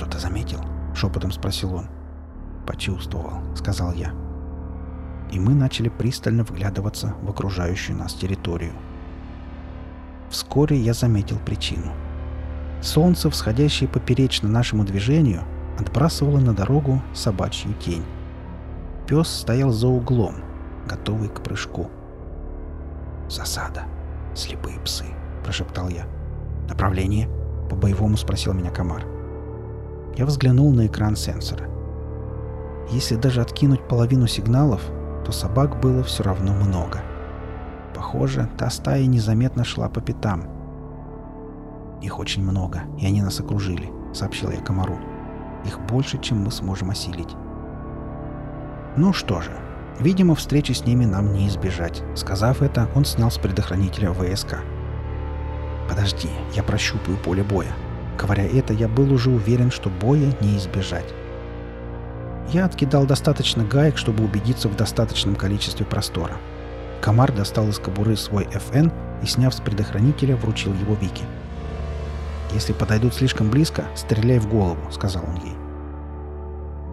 «Что-то заметил?» — шепотом спросил он. «Почувствовал», — сказал я. И мы начали пристально вглядываться в окружающую нас территорию. Вскоре я заметил причину. Солнце, всходящее поперечно нашему движению, отбрасывало на дорогу собачью тень. Пес стоял за углом, готовый к прыжку. «Засада. Слепые псы», — прошептал я. «Направление?» — по-боевому спросил меня комар. Я взглянул на экран сенсора. Если даже откинуть половину сигналов, то собак было все равно много. Похоже, та стая незаметно шла по пятам. «Их очень много, и они нас окружили», — сообщил я комару. «Их больше, чем мы сможем осилить». «Ну что же, видимо, встречи с ними нам не избежать». Сказав это, он снял с предохранителя ВСК. «Подожди, я прощупаю поле боя». Говоря это, я был уже уверен, что боя не избежать. Я откидал достаточно гаек, чтобы убедиться в достаточном количестве простора. Комар достал из кобуры свой FN и, сняв с предохранителя, вручил его Вике. «Если подойдут слишком близко, стреляй в голову», — сказал он ей.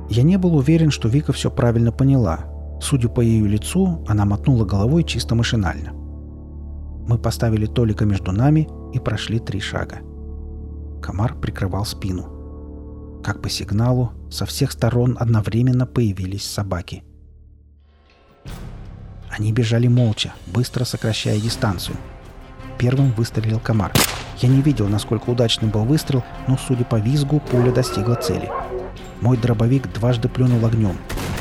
Я не был уверен, что Вика все правильно поняла. Судя по ее лицу, она мотнула головой чисто машинально. Мы поставили Толика между нами и прошли три шага. Комар прикрывал спину. Как по сигналу, со всех сторон одновременно появились собаки. Они бежали молча, быстро сокращая дистанцию. Первым выстрелил комар. Я не видел, насколько удачным был выстрел, но, судя по визгу, пуля достигла цели. Мой дробовик дважды плюнул огнем.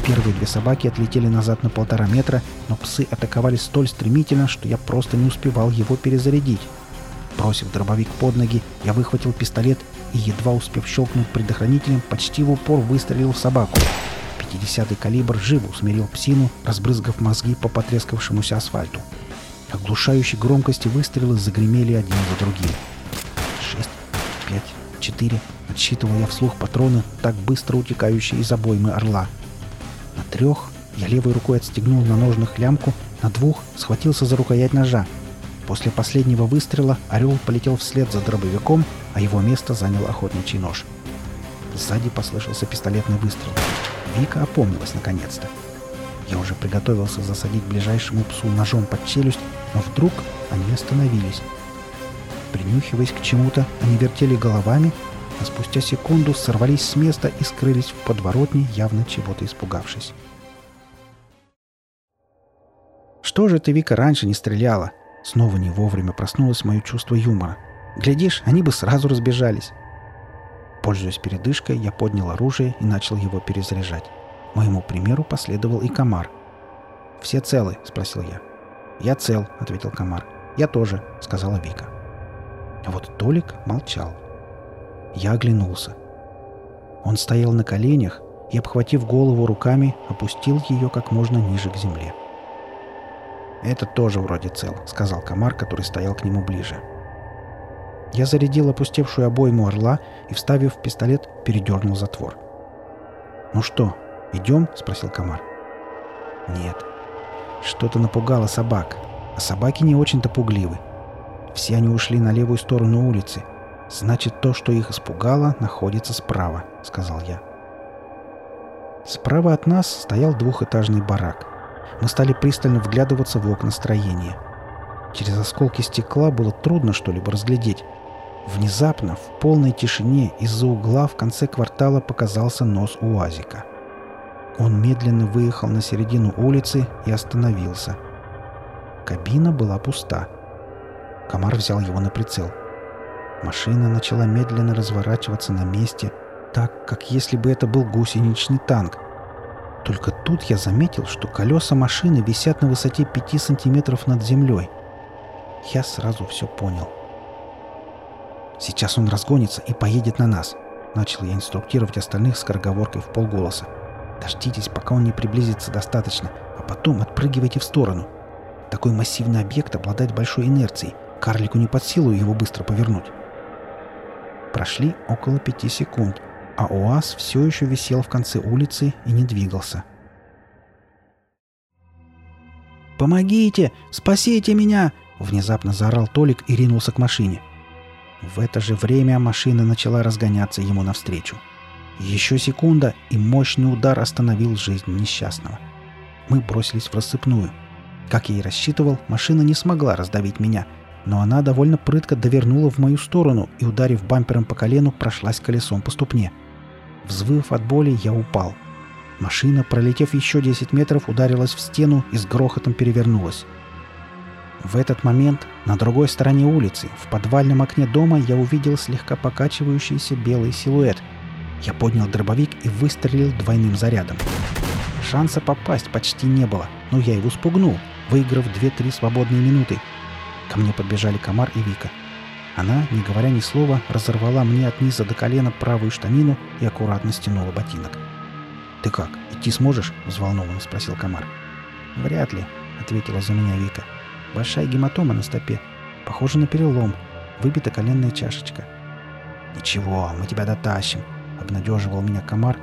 Первые две собаки отлетели назад на полтора метра, но псы атаковали столь стремительно, что я просто не успевал его перезарядить. Бросив дробовик под ноги, я выхватил пистолет и, едва успев щелкнуть предохранителем, почти в упор выстрелил в собаку. 50-й калибр живо усмирил псину, разбрызгав мозги по потрескавшемуся асфальту. Оглушающей громкости выстрелы загремели один за другим. Шесть, пять, четыре. Отсчитывал я вслух патроны, так быстро утекающие из обоймы орла. На трех я левой рукой отстегнул на ножных лямку, на двух схватился за рукоять ножа. После последнего выстрела орел полетел вслед за дробовиком, а его место занял охотничий нож. Сзади послышался пистолетный выстрел. Вика опомнилась наконец-то. Я уже приготовился засадить ближайшему псу ножом под челюсть, но вдруг они остановились. Принюхиваясь к чему-то, они вертели головами, а спустя секунду сорвались с места и скрылись в подворотне, явно чего-то испугавшись. «Что же ты, Вика, раньше не стреляла?» Снова не вовремя проснулось мое чувство юмора. Глядишь, они бы сразу разбежались. Пользуясь передышкой, я поднял оружие и начал его перезаряжать. Моему примеру последовал и комар. «Все целы?» — спросил я. «Я цел», — ответил комар. «Я тоже», — сказала Вика. А вот Толик молчал. Я оглянулся. Он стоял на коленях и, обхватив голову руками, опустил ее как можно ниже к земле. — «Это тоже вроде цел», — сказал комар, который стоял к нему ближе. Я зарядил опустевшую обойму орла и, вставив в пистолет, передернул затвор. «Ну что, идем?» — спросил комар. «Нет. Что-то напугало собак, а собаки не очень-то пугливы. Все они ушли на левую сторону улицы. Значит, то, что их испугало, находится справа», — сказал я. Справа от нас стоял двухэтажный барак — мы стали пристально вглядываться в окна строения. Через осколки стекла было трудно что-либо разглядеть. Внезапно, в полной тишине, из-за угла в конце квартала показался нос УАЗика. Он медленно выехал на середину улицы и остановился. Кабина была пуста. Комар взял его на прицел. Машина начала медленно разворачиваться на месте, так, как если бы это был гусеничный танк, только тут я заметил, что колеса машины висят на высоте 5 сантиметров над землей. Я сразу все понял. «Сейчас он разгонится и поедет на нас», — начал я инструктировать остальных скороговоркой в полголоса. «Дождитесь, пока он не приблизится достаточно, а потом отпрыгивайте в сторону. Такой массивный объект обладает большой инерцией. Карлику не под силу его быстро повернуть». Прошли около пяти секунд — а УАЗ все еще висел в конце улицы и не двигался. «Помогите! Спасите меня!» — внезапно заорал Толик и ринулся к машине. В это же время машина начала разгоняться ему навстречу. Еще секунда, и мощный удар остановил жизнь несчастного. Мы бросились в рассыпную. Как я и рассчитывал, машина не смогла раздавить меня, но она довольно прытко довернула в мою сторону и, ударив бампером по колену, прошлась колесом по ступне. Взвыв от боли, я упал. Машина, пролетев еще 10 метров, ударилась в стену и с грохотом перевернулась. В этот момент на другой стороне улицы, в подвальном окне дома, я увидел слегка покачивающийся белый силуэт – я поднял дробовик и выстрелил двойным зарядом. Шанса попасть почти не было, но я его спугнул, выиграв 2-3 свободные минуты. Ко мне подбежали Комар и Вика. Она, не говоря ни слова, разорвала мне от низа до колена правую штанину и аккуратно стянула ботинок. «Ты как, идти сможешь?» – взволнованно спросил Комар. «Вряд ли», – ответила за меня Вика. «Большая гематома на стопе. Похоже на перелом. Выбита коленная чашечка». «Ничего, мы тебя дотащим», — обнадеживал меня комар.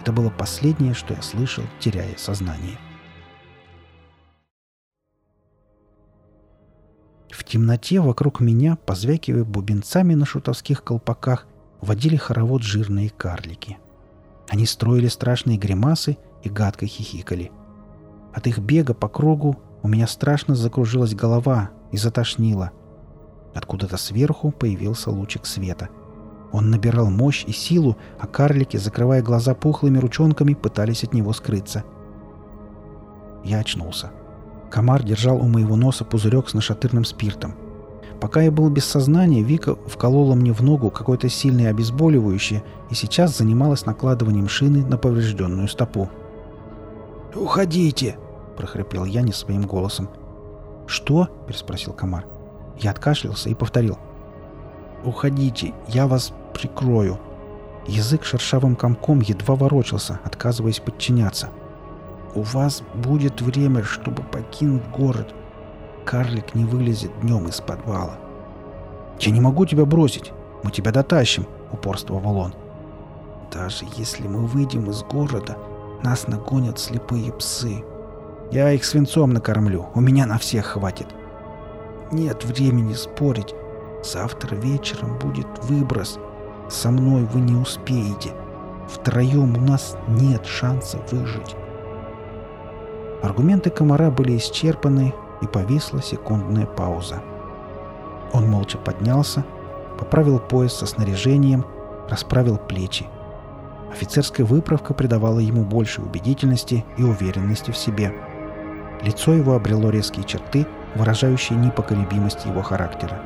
Это было последнее, что я слышал, теряя сознание. В темноте вокруг меня, позвякивая бубенцами на шутовских колпаках, водили хоровод жирные карлики. Они строили страшные гримасы и гадко хихикали. От их бега по кругу у меня страшно закружилась голова и затошнило. Откуда-то сверху появился лучик света — он набирал мощь и силу, а карлики, закрывая глаза пухлыми ручонками, пытались от него скрыться. Я очнулся. Комар держал у моего носа пузырек с нашатырным спиртом. Пока я был без сознания, Вика вколола мне в ногу какое-то сильное обезболивающее и сейчас занималась накладыванием шины на поврежденную стопу. «Уходите!» – прохрипел я не своим голосом. «Что?» – переспросил комар. Я откашлялся и повторил. «Уходите, я вас прикрою». Язык шершавым комком едва ворочался, отказываясь подчиняться. «У вас будет время, чтобы покинуть город. Карлик не вылезет днем из подвала». «Я не могу тебя бросить. Мы тебя дотащим», — упорствовал он. «Даже если мы выйдем из города, нас нагонят слепые псы. Я их свинцом накормлю, у меня на всех хватит. Нет времени спорить. Завтра вечером будет выброс. Со мной вы не успеете. Втроем у нас нет шанса выжить. Аргументы комара были исчерпаны, и повисла секундная пауза. Он молча поднялся, поправил пояс со снаряжением, расправил плечи. Офицерская выправка придавала ему больше убедительности и уверенности в себе. Лицо его обрело резкие черты, выражающие непоколебимость его характера.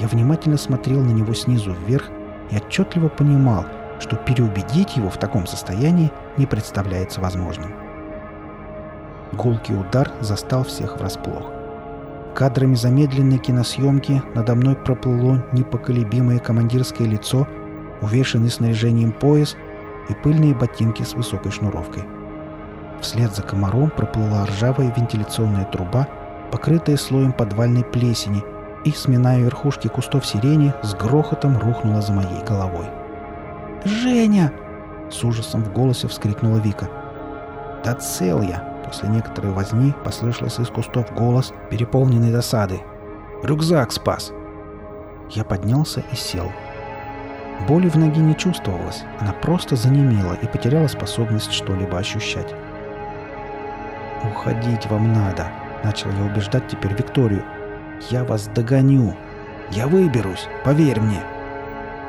Я внимательно смотрел на него снизу вверх и отчетливо понимал, что переубедить его в таком состоянии не представляется возможным. Гулкий удар застал всех врасплох. Кадрами замедленной киносъемки надо мной проплыло непоколебимое командирское лицо, увешанный снаряжением пояс и пыльные ботинки с высокой шнуровкой. Вслед за комаром проплыла ржавая вентиляционная труба, покрытая слоем подвальной плесени – и, сминая верхушки кустов сирени, с грохотом рухнула за моей головой. «Женя!» — с ужасом в голосе вскрикнула Вика. «Да цел я!» — после некоторой возни послышался из кустов голос, переполненный досады. «Рюкзак спас!» Я поднялся и сел. Боли в ноге не чувствовалось, она просто занемела и потеряла способность что-либо ощущать. «Уходить вам надо», — начал я убеждать теперь Викторию, я вас догоню. Я выберусь, поверь мне.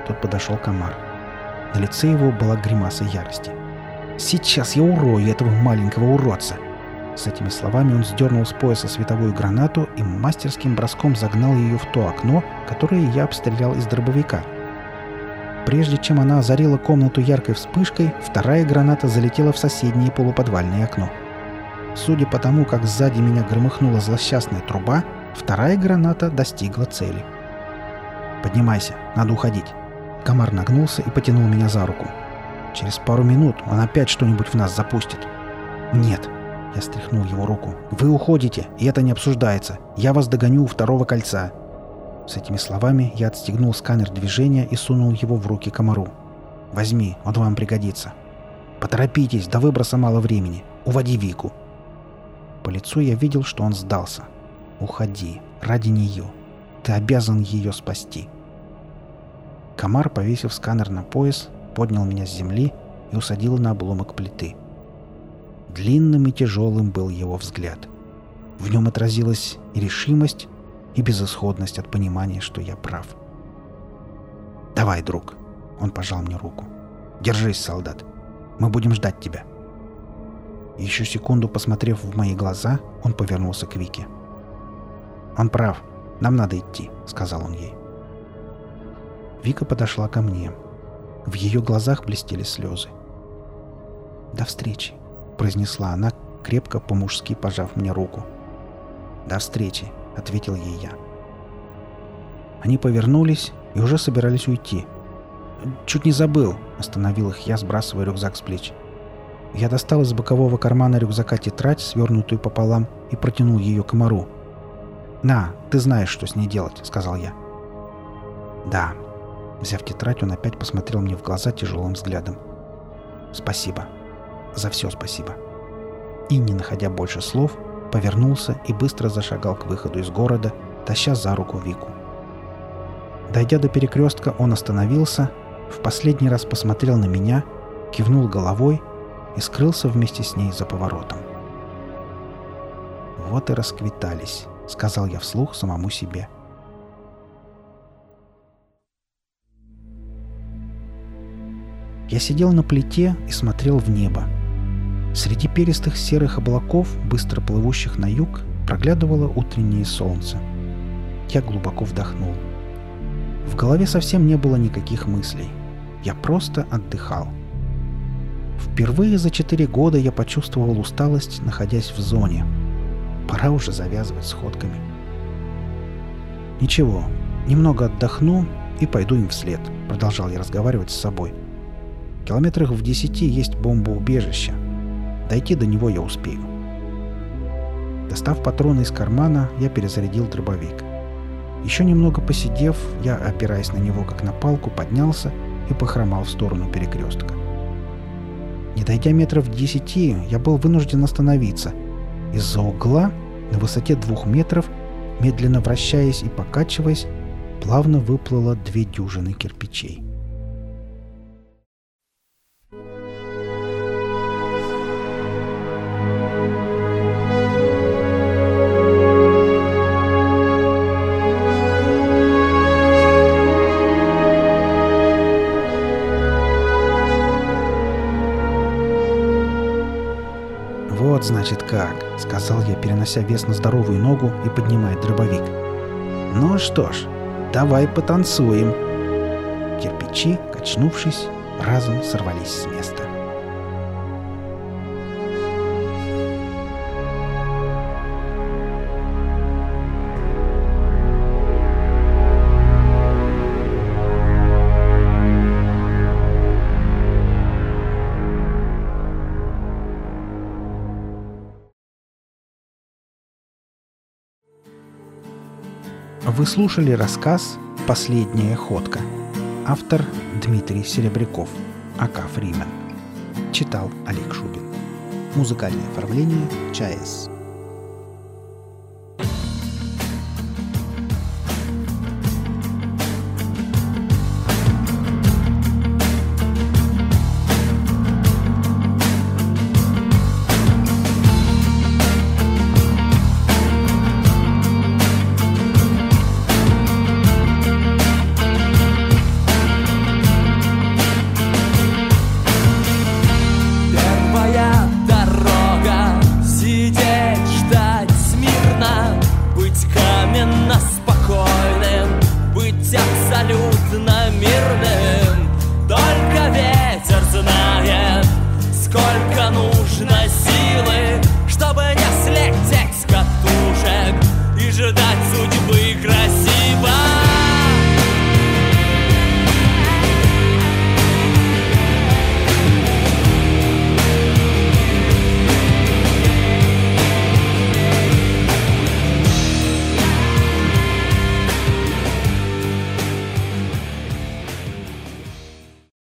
Тут подошел комар. На лице его была гримаса ярости. «Сейчас я урою этого маленького уродца!» С этими словами он сдернул с пояса световую гранату и мастерским броском загнал ее в то окно, которое я обстрелял из дробовика. Прежде чем она озарила комнату яркой вспышкой, вторая граната залетела в соседнее полуподвальное окно. Судя по тому, как сзади меня громыхнула злосчастная труба, Вторая граната достигла цели. «Поднимайся, надо уходить». Комар нагнулся и потянул меня за руку. «Через пару минут он опять что-нибудь в нас запустит». «Нет», — я стряхнул его руку. «Вы уходите, и это не обсуждается. Я вас догоню у второго кольца». С этими словами я отстегнул сканер движения и сунул его в руки комару. «Возьми, он вам пригодится». «Поторопитесь, до выброса мало времени. Уводи Вику». По лицу я видел, что он сдался. Уходи. Ради нее. Ты обязан ее спасти. Комар, повесив сканер на пояс, поднял меня с земли и усадил на обломок плиты. Длинным и тяжелым был его взгляд. В нем отразилась и решимость, и безысходность от понимания, что я прав. «Давай, друг!» — он пожал мне руку. «Держись, солдат! Мы будем ждать тебя!» Еще секунду посмотрев в мои глаза, он повернулся к Вике. «Он прав. Нам надо идти», — сказал он ей. Вика подошла ко мне. В ее глазах блестели слезы. «До встречи», — произнесла она, крепко по-мужски пожав мне руку. «До встречи», — ответил ей я. Они повернулись и уже собирались уйти. «Чуть не забыл», — остановил их я, сбрасывая рюкзак с плеч. Я достал из бокового кармана рюкзака тетрадь, свернутую пополам, и протянул ее комару. «На, ты знаешь, что с ней делать», — сказал я. «Да». Взяв тетрадь, он опять посмотрел мне в глаза тяжелым взглядом. «Спасибо. За все спасибо». И, не находя больше слов, повернулся и быстро зашагал к выходу из города, таща за руку Вику. Дойдя до перекрестка, он остановился, в последний раз посмотрел на меня, кивнул головой и скрылся вместе с ней за поворотом. «Вот и расквитались», — сказал я вслух самому себе. Я сидел на плите и смотрел в небо. Среди перистых серых облаков, быстро плывущих на юг, проглядывало утреннее солнце. Я глубоко вдохнул. В голове совсем не было никаких мыслей. Я просто отдыхал. — Впервые за четыре года я почувствовал усталость, находясь в зоне. Пора уже завязывать сходками. «Ничего, немного отдохну и пойду им вслед», — продолжал я разговаривать с собой. «Километрах в десяти есть бомбоубежище. Дойти до него я успею». Достав патроны из кармана, я перезарядил дробовик. Еще немного посидев, я, опираясь на него как на палку, поднялся и похромал в сторону перекрестка. Не дойдя метров десяти, я был вынужден остановиться. Из-за угла, на высоте двух метров, медленно вращаясь и покачиваясь, плавно выплыло две дюжины кирпичей. Значит, как», — сказал я, перенося вес на здоровую ногу и поднимая дробовик. «Ну что ж, давай потанцуем». Кирпичи, качнувшись, разом сорвались с места. Вы слушали рассказ «Последняя ходка». Автор Дмитрий Серебряков, АК Фримен. Читал Олег Шубин. Музыкальное оформление ЧАЭС.